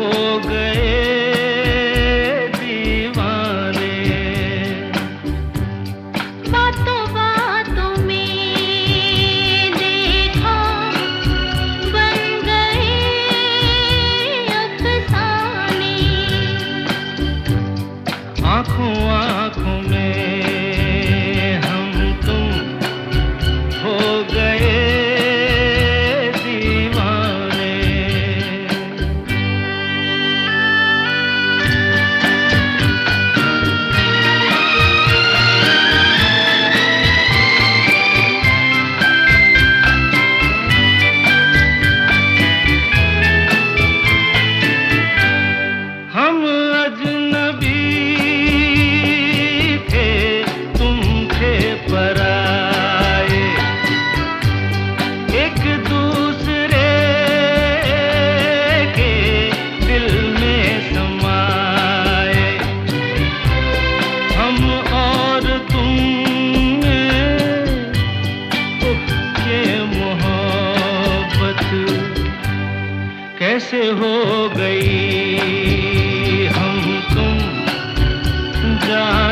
हो गए दीवाने। बातों बातों में आँखों कैसे हो गई। हम तुम जान